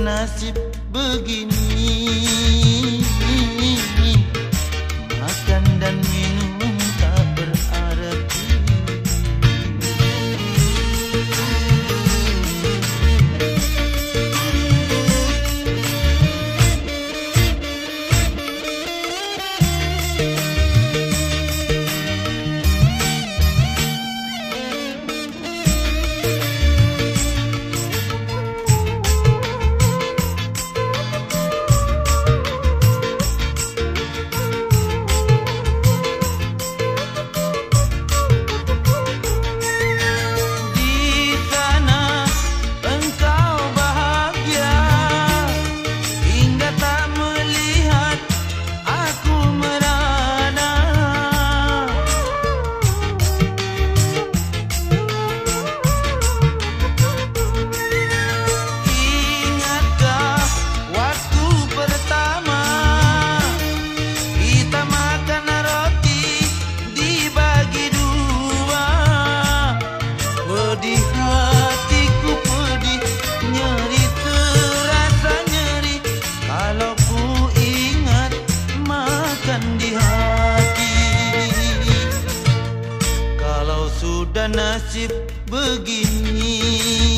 nasib begini. nasib begini.